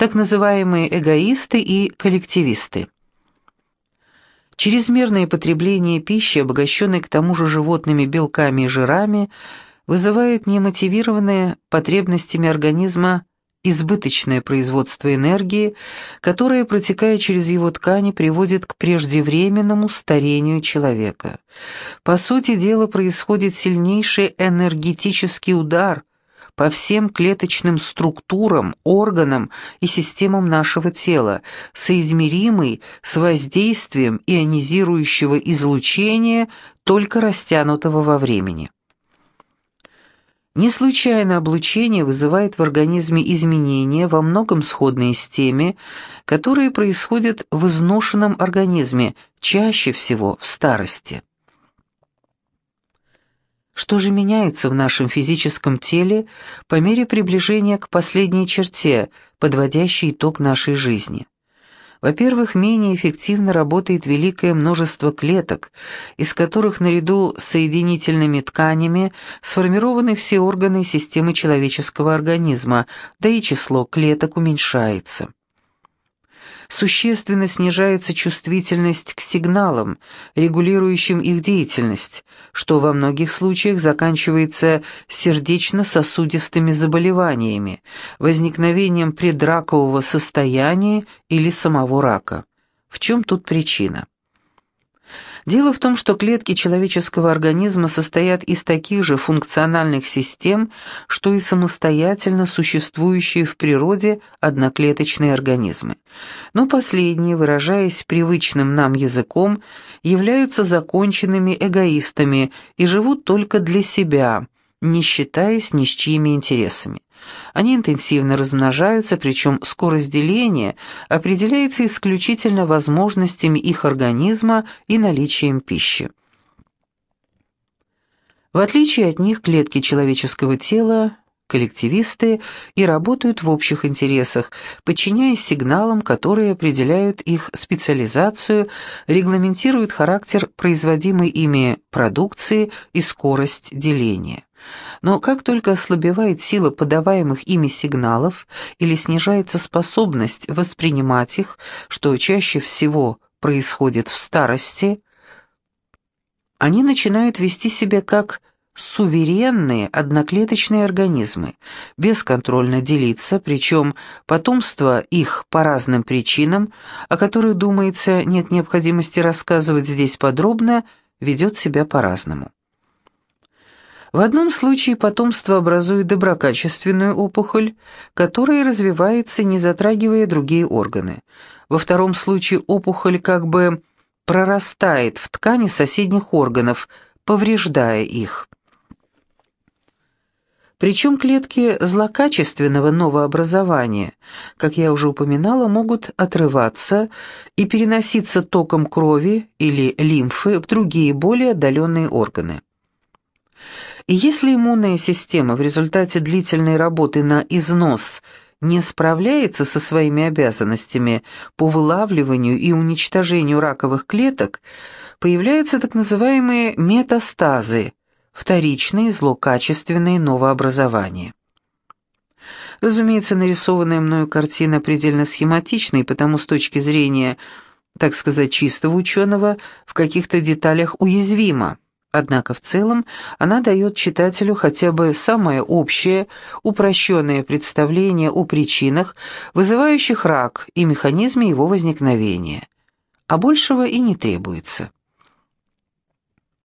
так называемые эгоисты и коллективисты. Чрезмерное потребление пищи, обогащенной к тому же животными белками и жирами, вызывает немотивированное потребностями организма избыточное производство энергии, которое, протекая через его ткани, приводит к преждевременному старению человека. По сути дела происходит сильнейший энергетический удар по всем клеточным структурам, органам и системам нашего тела, соизмеримый с воздействием ионизирующего излучения, только растянутого во времени. Не случайно облучение вызывает в организме изменения, во многом сходные с теми, которые происходят в изношенном организме, чаще всего в старости. Что же меняется в нашем физическом теле по мере приближения к последней черте, подводящей итог нашей жизни? Во-первых, менее эффективно работает великое множество клеток, из которых наряду с соединительными тканями сформированы все органы системы человеческого организма, да и число клеток уменьшается существенно снижается чувствительность к сигналам, регулирующим их деятельность, что во многих случаях заканчивается сердечно-сосудистыми заболеваниями, возникновением предракового состояния или самого рака. В чем тут причина? Дело в том, что клетки человеческого организма состоят из таких же функциональных систем, что и самостоятельно существующие в природе одноклеточные организмы. Но последние, выражаясь привычным нам языком, являются законченными эгоистами и живут только для себя, не считаясь ни с чьими интересами. Они интенсивно размножаются, причем скорость деления определяется исключительно возможностями их организма и наличием пищи. В отличие от них, клетки человеческого тела коллективисты и работают в общих интересах, подчиняясь сигналам, которые определяют их специализацию, регламентируют характер производимой ими продукции и скорость деления. Но как только ослабевает сила подаваемых ими сигналов или снижается способность воспринимать их, что чаще всего происходит в старости, они начинают вести себя как суверенные одноклеточные организмы, бесконтрольно делиться, причем потомство их по разным причинам, о которых, думается, нет необходимости рассказывать здесь подробно, ведет себя по-разному. В одном случае потомство образует доброкачественную опухоль, которая развивается, не затрагивая другие органы. Во втором случае опухоль как бы прорастает в ткани соседних органов, повреждая их. Причем клетки злокачественного новообразования, как я уже упоминала, могут отрываться и переноситься током крови или лимфы в другие более отдаленные органы. Если иммунная система в результате длительной работы на износ не справляется со своими обязанностями по вылавливанию и уничтожению раковых клеток, появляются так называемые метастазы, вторичные злокачественные новообразования. Разумеется, нарисованная мною картина предельно схематична, и потому с точки зрения, так сказать, чистого ученого, в каких-то деталях уязвима. Однако в целом она дает читателю хотя бы самое общее, упрощенное представление о причинах, вызывающих рак и механизме его возникновения. А большего и не требуется.